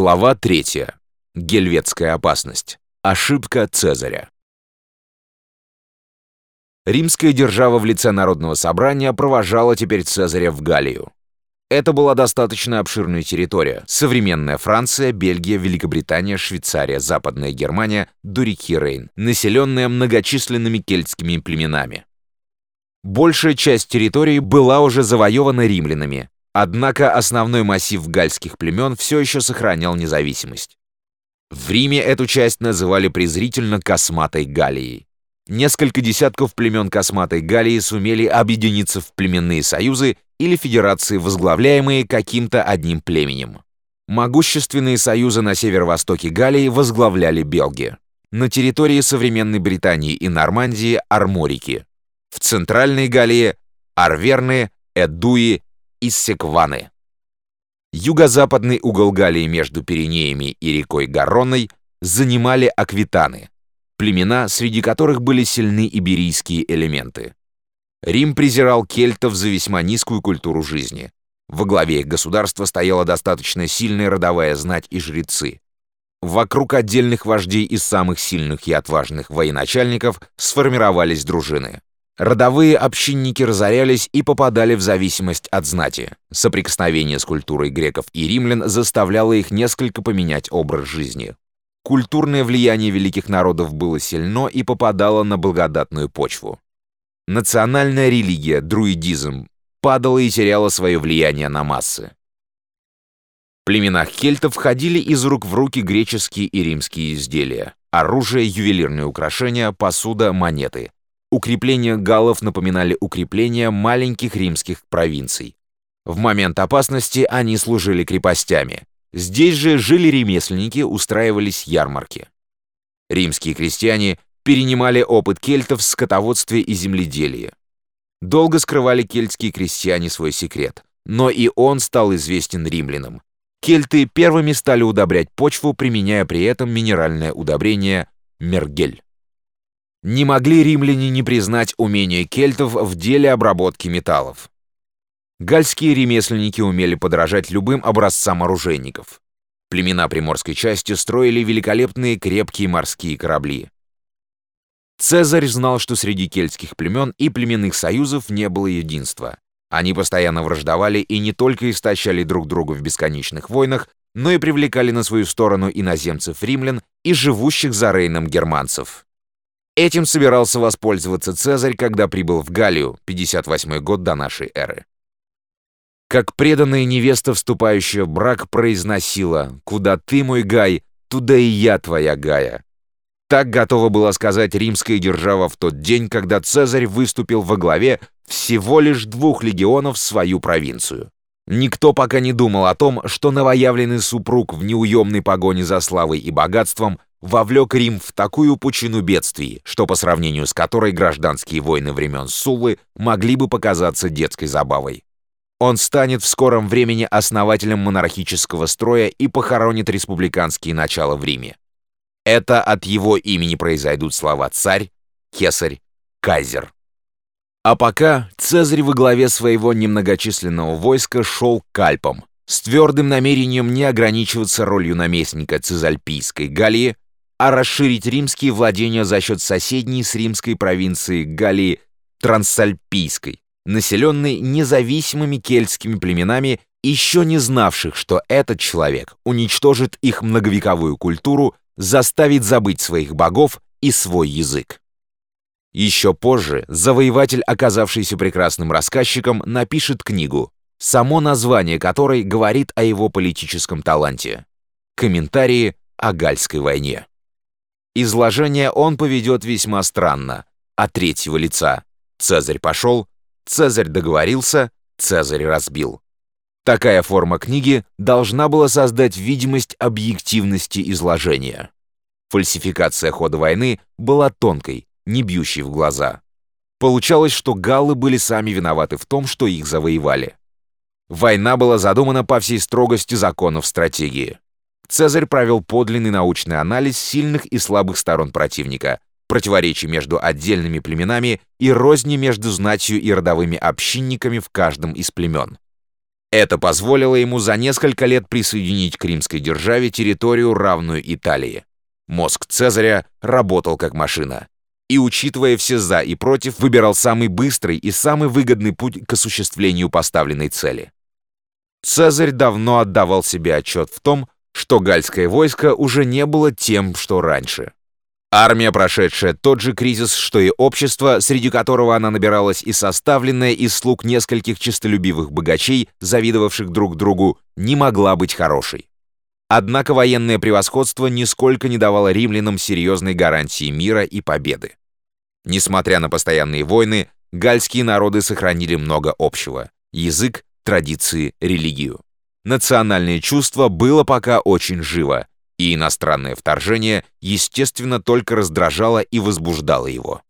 Глава 3. Гельветская опасность. Ошибка Цезаря. Римская держава в лице Народного собрания провожала теперь Цезаря в Галлию. Это была достаточно обширная территория. Современная Франция, Бельгия, Великобритания, Швейцария, Западная Германия до реки Рейн, населенная многочисленными кельтскими племенами. Большая часть территории была уже завоевана римлянами, Однако основной массив гальских племен все еще сохранял независимость. В Риме эту часть называли презрительно «косматой Галлией». Несколько десятков племен косматой Галлии сумели объединиться в племенные союзы или федерации, возглавляемые каким-то одним племенем. Могущественные союзы на северо-востоке Галлии возглавляли белги. На территории современной Британии и Нормандии – арморики. В центральной Галлии – арверны, эдуи из Секваны. Юго-западный угол Галлии между Пиренеями и рекой Гаронной занимали аквитаны, племена, среди которых были сильны иберийские элементы. Рим презирал кельтов за весьма низкую культуру жизни. Во главе их государства стояла достаточно сильная родовая знать и жрецы. Вокруг отдельных вождей из самых сильных и отважных военачальников сформировались дружины. Родовые общинники разорялись и попадали в зависимость от знати. Соприкосновение с культурой греков и римлян заставляло их несколько поменять образ жизни. Культурное влияние великих народов было сильно и попадало на благодатную почву. Национальная религия, друидизм, падала и теряла свое влияние на массы. В племенах кельтов входили из рук в руки греческие и римские изделия, оружие, ювелирные украшения, посуда, монеты – Укрепления галлов напоминали укрепления маленьких римских провинций. В момент опасности они служили крепостями. Здесь же жили ремесленники, устраивались ярмарки. Римские крестьяне перенимали опыт кельтов в скотоводстве и земледелии. Долго скрывали кельтские крестьяне свой секрет, но и он стал известен римлянам. Кельты первыми стали удобрять почву, применяя при этом минеральное удобрение мергель. Не могли римляне не признать умения кельтов в деле обработки металлов. Гальские ремесленники умели подражать любым образцам оружейников. Племена приморской части строили великолепные крепкие морские корабли. Цезарь знал, что среди кельтских племен и племенных союзов не было единства. Они постоянно враждовали и не только истощали друг друга в бесконечных войнах, но и привлекали на свою сторону иноземцев-римлян и живущих за Рейном германцев. Этим собирался воспользоваться Цезарь, когда прибыл в Галлию, 58 год до нашей эры. Как преданная невеста, вступающая в брак, произносила «Куда ты, мой Гай, туда и я, твоя Гая». Так готова была сказать римская держава в тот день, когда Цезарь выступил во главе всего лишь двух легионов в свою провинцию. Никто пока не думал о том, что новоявленный супруг в неуемной погоне за славой и богатством вовлек Рим в такую пучину бедствий, что по сравнению с которой гражданские войны времен Суллы могли бы показаться детской забавой. Он станет в скором времени основателем монархического строя и похоронит республиканские начала в Риме. Это от его имени произойдут слова «царь», «кесарь», «кайзер». А пока Цезарь во главе своего немногочисленного войска шел к Альпам, с твердым намерением не ограничиваться ролью наместника Цезальпийской Галлии, а расширить римские владения за счет соседней с римской провинции Галлии Трансальпийской, населенной независимыми кельтскими племенами, еще не знавших, что этот человек уничтожит их многовековую культуру, заставит забыть своих богов и свой язык. Еще позже завоеватель, оказавшийся прекрасным рассказчиком, напишет книгу, само название которой говорит о его политическом таланте. Комментарии о Гальской войне. Изложение он поведет весьма странно, от третьего лица. Цезарь пошел, Цезарь договорился, Цезарь разбил. Такая форма книги должна была создать видимость объективности изложения. Фальсификация хода войны была тонкой, не бьющей в глаза. Получалось, что галлы были сами виноваты в том, что их завоевали. Война была задумана по всей строгости законов стратегии. Цезарь провел подлинный научный анализ сильных и слабых сторон противника, противоречий между отдельными племенами и розни между знатью и родовыми общинниками в каждом из племен. Это позволило ему за несколько лет присоединить к римской державе территорию, равную Италии. Мозг Цезаря работал как машина. И, учитывая все «за» и «против», выбирал самый быстрый и самый выгодный путь к осуществлению поставленной цели. Цезарь давно отдавал себе отчет в том, что гальское войско уже не было тем, что раньше. Армия, прошедшая тот же кризис, что и общество, среди которого она набиралась и составленная из слуг нескольких честолюбивых богачей, завидовавших друг другу, не могла быть хорошей. Однако военное превосходство нисколько не давало римлянам серьезной гарантии мира и победы. Несмотря на постоянные войны, гальские народы сохранили много общего – язык, традиции, религию. Национальное чувство было пока очень живо, и иностранное вторжение, естественно, только раздражало и возбуждало его.